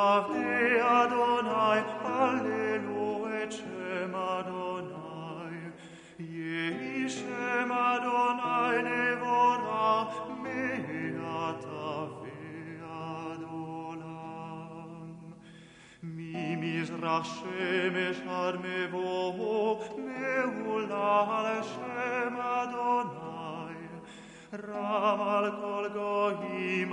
Ave Adonai, Alleluia, Cem Adonai. Ieisem Adonai nevora mea tave adolam. Mimis rashem eshar mevo meul al shem Adonai. Ramal kol gohim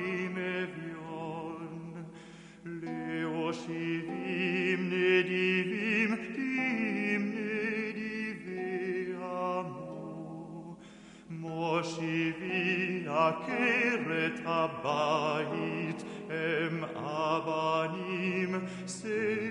Oshivim nedivim em abanim se.